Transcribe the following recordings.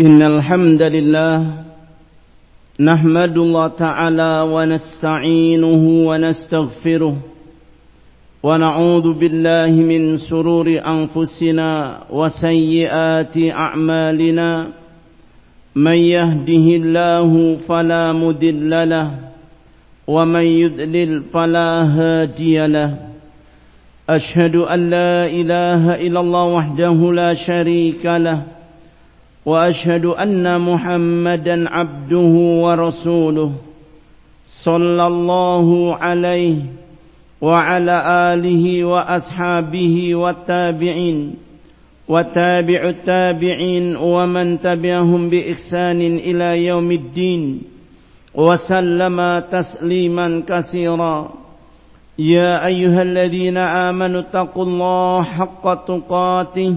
إن الحمد لله نحمد الله تعالى ونستعينه ونستغفره ونعوذ بالله من سرور أنفسنا وسيئات أعمالنا من يهده الله فلا مدل له ومن يذلل فلا هادي له أشهد أن لا إله إلا الله وحده لا شريك له وأشهد أن محمدا عبده ورسوله صلى الله عليه وعلى آله وأصحابه والتابعين وتابع التابعين ومن تبعهم بإحسان إلى يوم الدين وسلم تسليما كثيرا. يا أيها الذين آمنوا اتقوا الله حق تقاته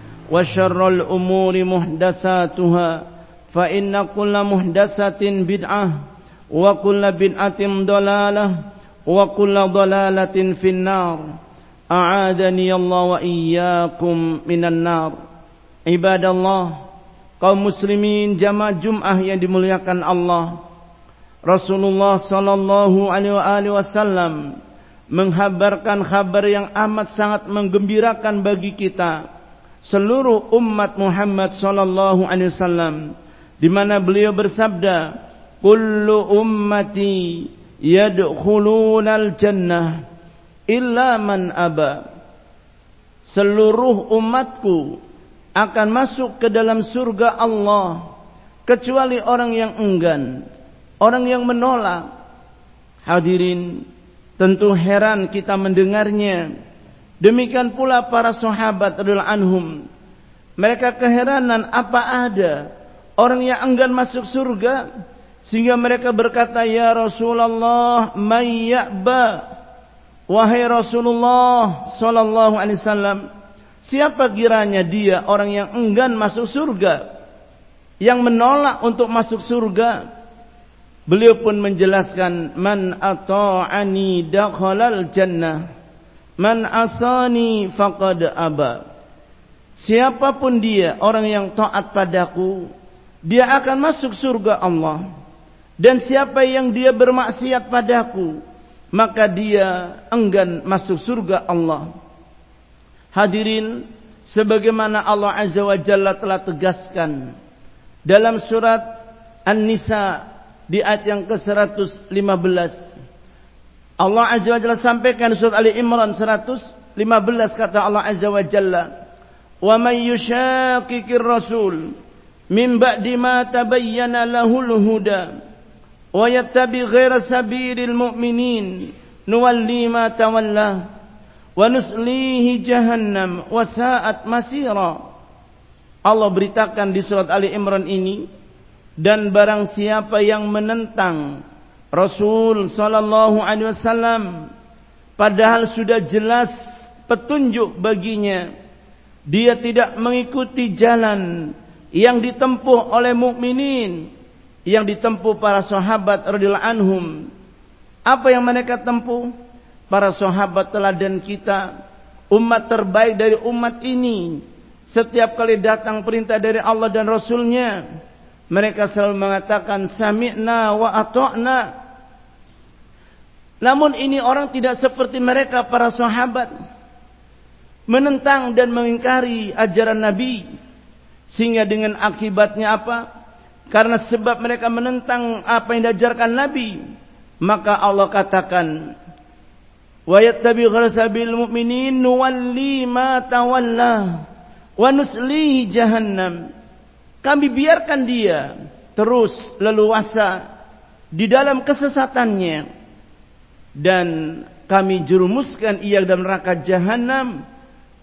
وشر الأمور محدثاتها فإن كل محدثة بدعة وكل بدعة ضلالة وكل ضلالة في النار أعاذني الله وإياكم من النار عباد الله kaum muslimin jamaah Jumat yang dimuliakan Allah Rasulullah sallallahu alaihi wasallam menghabarkan kabar yang amat sangat menggembirakan bagi kita seluruh umat Muhammad sallallahu alaihi wasallam di mana beliau bersabda kullu ummati yadkhulunal jannah illa man aba seluruh umatku akan masuk ke dalam surga Allah kecuali orang yang enggan orang yang menolak hadirin Tentu heran kita mendengarnya. Demikian pula para sahabat radhiyallahu anhum. Mereka keheranan apa ada? Orang yang enggan masuk surga sehingga mereka berkata ya Rasulullah may ya'ba? Wahai Rasulullah sallallahu alaihi wasallam siapa kiranya dia orang yang enggan masuk surga yang menolak untuk masuk surga? Beliau pun menjelaskan man ata'ani dakhalal jannah man asani faqad aba. Siapapun dia orang yang taat padaku dia akan masuk surga Allah. Dan siapa yang dia bermaksiat padaku maka dia enggan masuk surga Allah. Hadirin sebagaimana Allah Azza wa Jalla telah tegaskan dalam surat An-Nisa di ayat yang ke-115 Allah Azza wa Jalla sampaikan surat Ali Imran 115 kata Allah Azza wa Jalla wa may yushaqiqir rasul min ba'di ma tabayyana lahul huda wa yattabi ghaira sabilil mu'minin nuwalli ma tawalla wa nuslihi jahannam wa sa'at masira. Allah beritakan di surat Ali Imran ini dan barang siapa yang menentang Rasul sallallahu alaihi wasallam padahal sudah jelas petunjuk baginya dia tidak mengikuti jalan yang ditempuh oleh mukminin yang ditempuh para sahabat radhiyallahu anhum. Apa yang mereka tempuh? Para sahabat teladan kita umat terbaik dari umat ini. Setiap kali datang perintah dari Allah dan Rasulnya mereka selalu mengatakan sami'na wa ata'na. Namun ini orang tidak seperti mereka para sahabat. Menentang dan mengingkari ajaran Nabi. Sehingga dengan akibatnya apa? karena sebab mereka menentang apa yang diajarkan Nabi maka Allah katakan wa yattabi gharasabil mu'minin nuwalli ma tawalla wa jahannam. Kami biarkan dia terus leluasa di dalam kesesatannya dan kami jerumuskan ia dalam neraka jahanam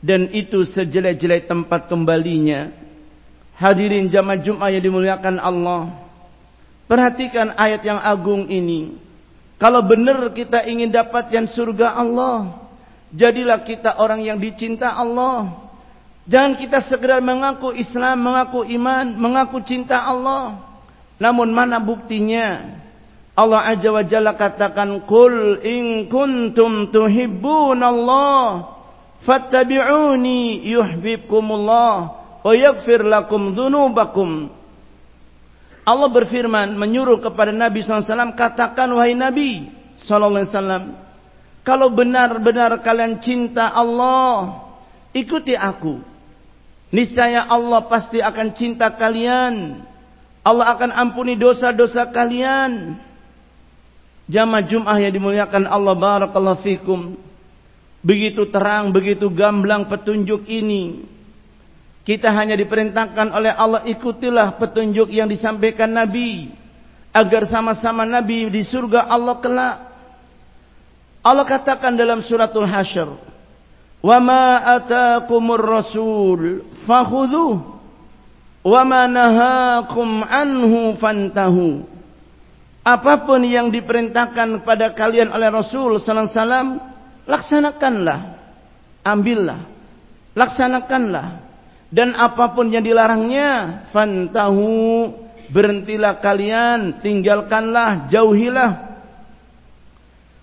dan itu sejelek-jelek tempat kembalinya Hadirin jamaah Jumat yang dimuliakan Allah. Perhatikan ayat yang agung ini. Kalau benar kita ingin dapatkan surga Allah, jadilah kita orang yang dicinta Allah. Jangan kita segera mengaku Islam, mengaku iman, mengaku cinta Allah. Namun mana buktinya? Allah Azza wa Jalla katakan, "Qul in kuntum tuhibbun Allah, fattabi'uni yuhibbukumullah." wa yaghfir lakum dzunubakum Allah berfirman menyuruh kepada Nabi SAW katakan wahai Nabi SAW kalau benar-benar kalian cinta Allah ikuti aku. Niscaya Allah pasti akan cinta kalian. Allah akan ampuni dosa-dosa kalian jamaah Jum'ah yang dimuliakan Allah barakallahu fikum begitu terang begitu gamblang petunjuk ini kita hanya diperintahkan oleh Allah ikutilah petunjuk yang disampaikan Nabi agar sama-sama Nabi di surga Allah kelak. Allah katakan dalam suratul Hasyr, "Wa ma ataakumur rasul fakhudhuhu wa ma nahakum anhu fantahu." Apapun yang diperintahkan kepada kalian oleh Rasul sallallahu alaihi wasallam, laksanakanlah. Ambillah. Laksanakanlah dan apapun yang dilarangnya fantahu berhentilah kalian tinggalkanlah jauhilah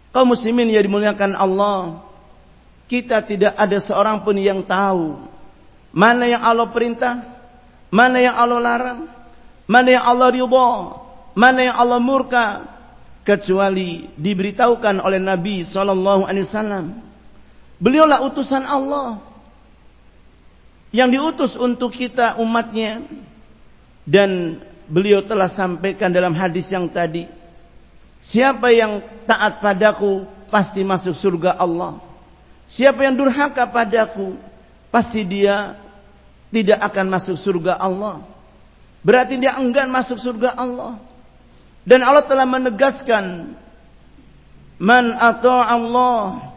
kaum muslimin yang dimuliakan Allah kita tidak ada seorang pun yang tahu mana yang Allah perintah mana yang Allah larang mana yang Allah ridha mana yang Allah murka kecuali diberitahukan oleh Nabi sallallahu alaihi wasallam. Beliaulah utusan Allah yang diutus untuk kita umatnya. Dan beliau telah sampaikan dalam hadis yang tadi siapa yang taat padaku pasti masuk surga Allah. Siapa yang durhaka padaku pasti dia tidak akan masuk surga Allah. Berarti dia enggan masuk surga Allah dan Allah telah menegaskan man ata Allah.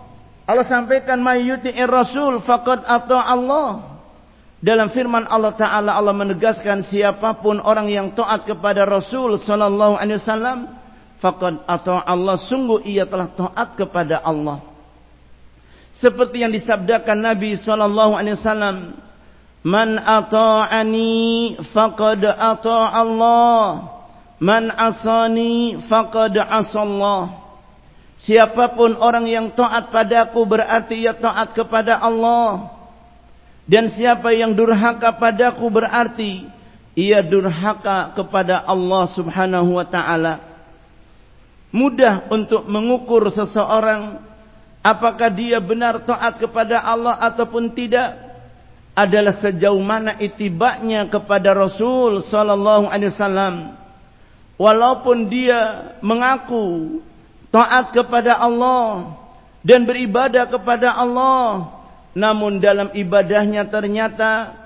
Allah sampaikan mayyuti'ir rasul faqad ata Allah. Dalam firman Allah Ta'ala Allah menegaskan siapapun orang yang taat kepada Rasul Sallallahu Alaihi Wasallam Faqad atau Allah. Sungguh ia telah taat kepada Allah. Seperti yang disabdakan Nabi Sallallahu Alaihi Wasallam Man ata'ani faqad ata' Allah Man asani faqad asallah Siapapun orang yang taat padaku berarti ia taat kepada Allah dan siapa yang durhaka padaku berarti ia durhaka kepada Allah Subhanahu wa taala. Mudah untuk mengukur seseorang apakah dia benar taat kepada Allah ataupun tidak adalah sejauh mana itibaknya kepada Rasul sallallahu alaihi wasallam. Walaupun dia mengaku taat kepada Allah dan beribadah kepada Allah, namun dalam ibadahnya ternyata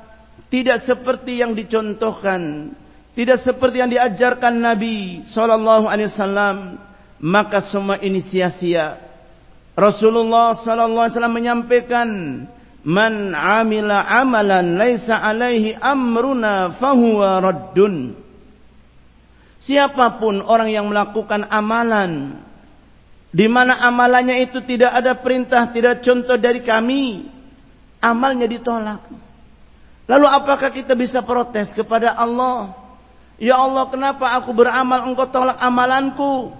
tidak seperti yang dicontohkan, tidak seperti yang diajarkan Nabi sallallahu alaihi wasallam, maka semua ini sia-sia. Rasulullah sallallahu alaihi wasallam menyampaikan, "Man 'amila 'amalan laisa 'alaihi amruna fahuwa raddun." Siapapun orang yang melakukan amalan di mana amalannya itu tidak ada perintah, tidak contoh dari kami, amalnya ditolak. Lalu apakah kita bisa protes kepada Allah? Ya Allah, kenapa aku beramal engkau tolak amalanku?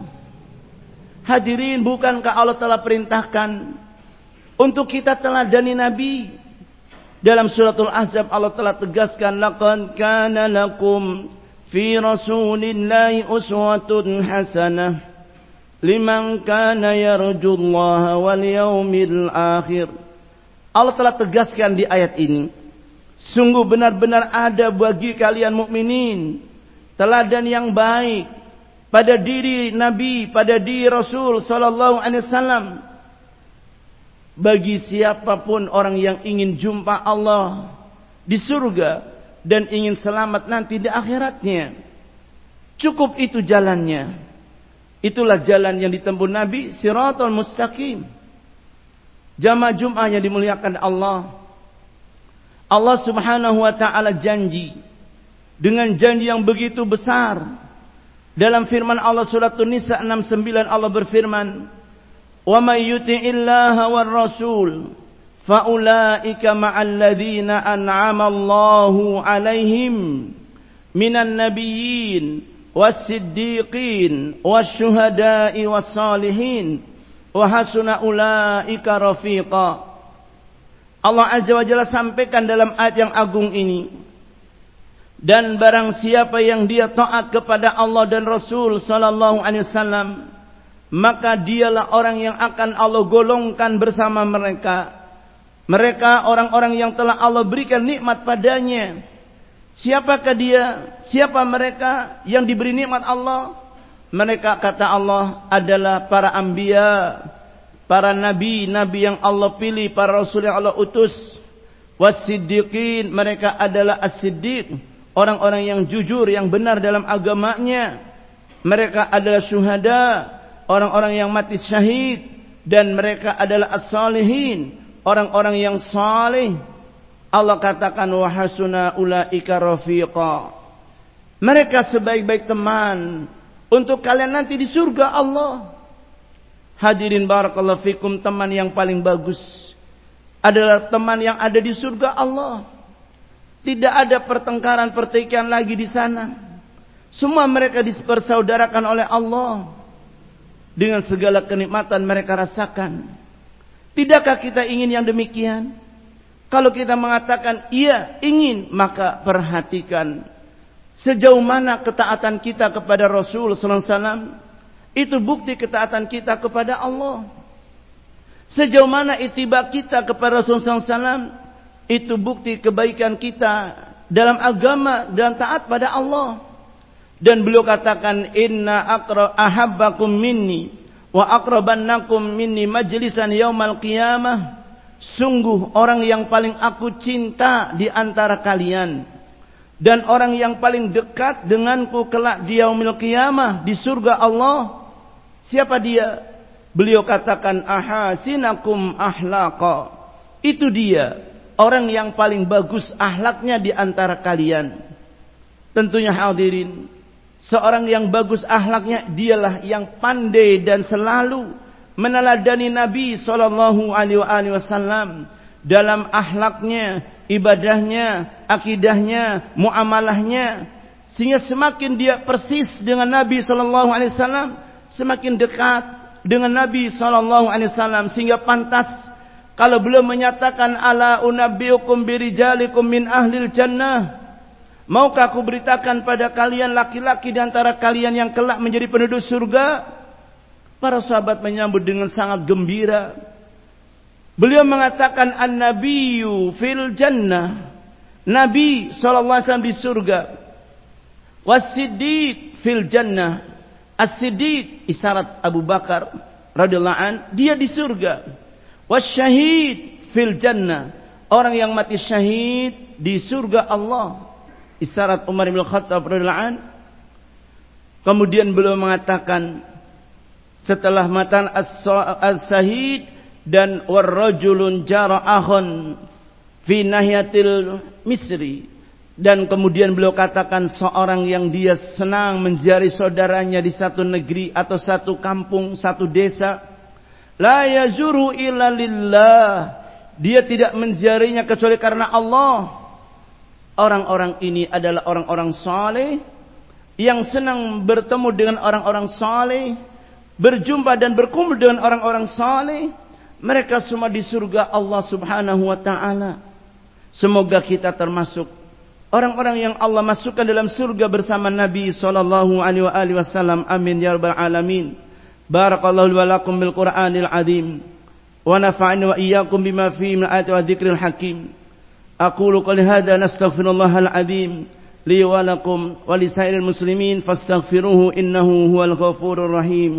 Hadirin, bukankah Allah telah perintahkan untuk kita teladani Nabi? Dalam suratul Ahzab Allah telah tegaskan laqad kana lakum fi rasulillahi uswatun hasanah liman kana yarjullaha wal yawmil akhir. Allah telah tegaskan di ayat ini. Sungguh benar-benar ada bagi kalian mukminin teladan yang baik pada diri Nabi, pada diri Rasul sallallahu alaihi wasallam. Bagi siapapun orang yang ingin jumpa Allah di surga dan ingin selamat nanti di akhiratnya. Cukup itu jalannya. Itulah jalan yang ditempuh Nabi Siratul Mustaqim. Jamaah Jum'ah yang dimuliakan Allah. Allah Subhanahu wa taala janji dengan janji yang begitu besar. Dalam firman Allah surat An-Nisa 69 Allah berfirman, "Wa may yuti'illaha war ma'al ladzina an'ama Allahu 'alaihim minan nabiyyin was-siddiqin wasyuhada'i was-salihin wa hasuna ulaika rafiqa." Allah Azza wa Jalla sampaikan dalam ayat yang agung ini dan barang siapa yang dia taat kepada Allah dan Rasul sallallahu alaihi wasallam maka dialah orang yang akan Allah golongkan bersama mereka mereka orang-orang yang telah Allah berikan nikmat padanya siapakah dia siapa mereka yang diberi nikmat Allah mereka kata Allah adalah para anbiya para nabi, nabi yang Allah pilih, para rasul yang Allah utus. Wasiddiqin, mereka adalah as-siddiq, orang-orang yang jujur, yang benar dalam agamanya. Mereka adalah syuhada, orang-orang yang mati syahid dan mereka adalah as-salihin, orang-orang yang saleh. Allah katakan wa hasuna ulaika rafiqa. Mereka sebaik-baik teman untuk kalian nanti di surga Allah. Hadirin barakallahu fikum teman yang paling bagus adalah teman yang ada di surga Allah. Tidak ada pertengkaran pertikaian lagi di sana. Semua mereka dipersaudarakan oleh Allah dengan segala kenikmatan mereka rasakan. Tidakkah kita ingin yang demikian? Kalau kita mengatakan iya ingin maka perhatikan sejauh mana ketaatan kita kepada Rasul sallallahu alaihi wasallam itu bukti ketaatan kita kepada Allah. Sejauh mana itiba kita kepada Rasulullah SAW, itu bukti kebaikan kita dalam agama dan taat pada Allah. Dan beliau katakan, Inna akra ahabbakum minni, wa akrabannakum minni majlisan yaumal qiyamah. Sungguh orang yang paling aku cinta di antara kalian. Dan orang yang paling dekat denganku kelak di yaumil qiyamah di surga Allah. Siapa dia? Beliau katakan ahasinakum ahlaqa. Itu dia orang yang paling bagus ahlaknya di antara kalian. Tentunya hadirin, seorang yang bagus ahlaknya dialah yang pandai dan selalu meneladani Nabi sallallahu alaihi wasallam dalam ahlaknya, ibadahnya, akidahnya, muamalahnya. Sehingga semakin dia persis dengan Nabi sallallahu alaihi wasallam semakin dekat dengan Nabi sallallahu alaihi wasallam. Sehingga pantas kalau beliau menyatakan ala unabbiukum birijalikum min ahlil jannah maukah aku beritakan pada kalian laki-laki di antara kalian yang kelak menjadi penduduk surga para sahabat menyambut dengan sangat gembira beliau mengatakan an-nabiyyu fil jannah nabi sallallahu alaihi wasallam di surga was-siddiq fil jannah As-Siddiq isyarat Abu Bakar radhiyallahu an dia di surga. Wasyahid fil jannah. Orang yang mati syahid di surga Allah. Isyarat Umar bin Khattab radhiyallahu an. Kemudian beliau mengatakan setelah matan as-sahid dan warrajulun jara'ahun fi nahiyatil misri dan kemudian beliau katakan seorang yang dia senang menziari saudaranya di satu negeri atau satu kampung, satu desa. La yazuru illa lillah. Dia tidak menziarinya kecuali karena Allah. Orang-orang ini adalah orang-orang saleh yang senang bertemu dengan orang-orang saleh, berjumpa dan berkumpul dengan orang-orang saleh. Mereka semua di surga Allah Subhanahu wa taala. Semoga kita termasuk orang-orang yang Allah masukkan dalam surga bersama Nabi sallallahu alaihi wasallam amin ya rabbal alamin barakallahu wa lakum bil qur'anil azim wa nafa'ani wa iyyakum bima fihi min ayati wa dzikril hakim aqulu qali hadha nastaghfirullahal azim لي ولكم ولسائر المسلمين فاستغفروه إنه هو الغفور الرحيم.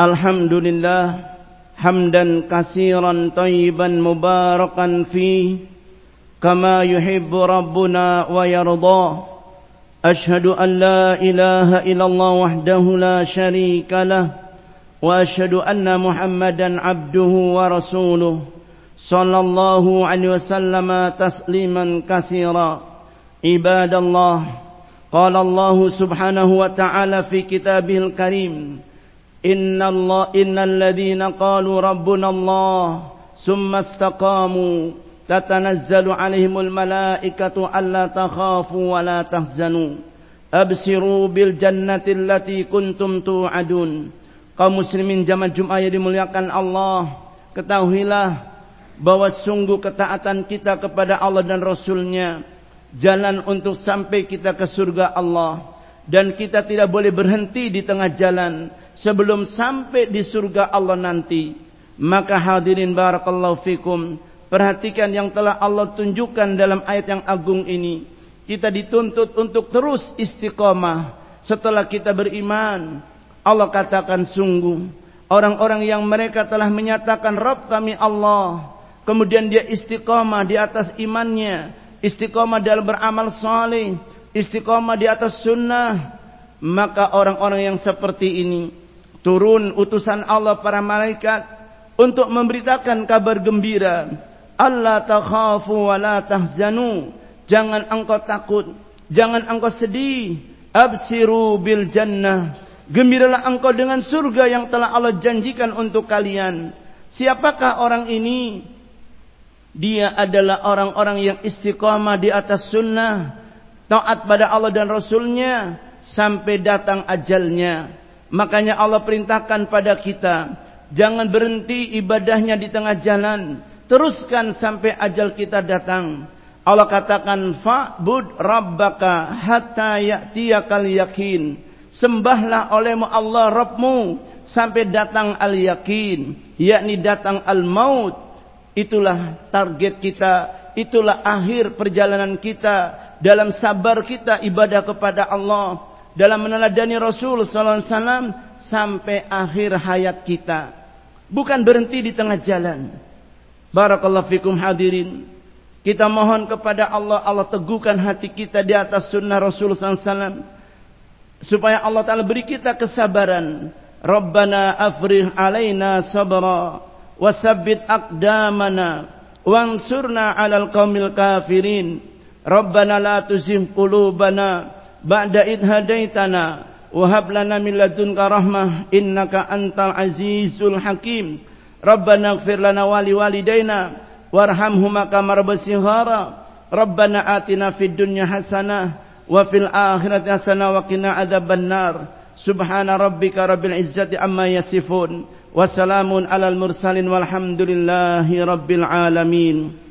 الحمد لله حمدا كثيرا طيبا مباركا فيه كما يحب ربنا ويرضاه أشهد أن لا إله إلا الله وحده لا شريك له وأشهد أن محمدا عبده ورسوله صلى الله عليه وسلم تسليما كثيرا. عباد الله قال الله سبحانه وتعالى في كتابه الكريم إن, الله إن الذين قالوا ربنا الله ثم استقاموا تتنزل عليهم takhafu ألا تخافوا ولا absiru أبصروا بالجنة التي كنتم tu'adun kaum muslimin jamaah Jumat yang dimuliakan Allah ketahuilah bahwa sungguh ketaatan kita kepada Allah dan Rasulnya jalan untuk sampai kita ke surga Allah. Dan kita tidak boleh berhenti di tengah jalan sebelum sampai di surga Allah nanti. Maka hadirin barakallahu fikum Perhatikan yang telah Allah tunjukkan dalam ayat yang agung ini. Kita dituntut untuk terus istiqamah setelah kita beriman. Allah katakan sungguh. Orang-orang yang mereka telah menyatakan Rabb kami Allah. Kemudian dia istiqamah di atas imannya. Istiqamah dalam beramal saleh. Istiqamah di atas sunnah. Maka orang-orang yang seperti ini. Turun utusan Allah para malaikat. Untuk memberitakan kabar gembira. Allah takhafu wa la tahzanu. Jangan engkau takut. Jangan engkau sedih. Absiru bil jannah. Gembiralah engkau dengan surga yang telah Allah janjikan untuk kalian. Siapakah orang ini? Dia adalah orang-orang yang istiqamah di atas sunnah. Taat pada Allah dan Rasulnya. Sampai datang ajalnya. Makanya Allah perintahkan pada kita. Jangan berhenti ibadahnya di tengah jalan teruskan sampai ajal kita datang. Allah katakan fa'bud rabbaka hatta ya'tiyakal yakin. Sembahlah olehmu Allah Rabbmu sampai datang al-yakin, yakni datang al-maut. Itulah target kita, itulah akhir perjalanan kita dalam sabar kita ibadah kepada Allah, dalam meneladani Rasul sallallahu alaihi wasallam sampai akhir hayat kita. Bukan berhenti di tengah jalan. Barakallahu fikum hadirin. Kita mohon kepada Allah, Allah teguhkan hati kita di atas sunnah Rasulullah SAW. Supaya Allah Ta'ala beri kita kesabaran. Rabbana afrih alaina sabra. Wasabbit akdamana. Wansurna alal qawmil kafirin. Rabbana la tuzim qulubana. Ba'da idh hadaitana. Wahab lana min ladunka rahmah. Innaka antal azizul hakim. ربنا اغفر لنا ولوالدينا وارحمهما كما ربنا صغارا. ربنا آتنا في الدنيا حسنة وفي الآخرة حسنة وقنا عذاب النار. سبحان ربك رب العزة عما يصفون وسلام على المرسلين والحمد لله رب العالمين.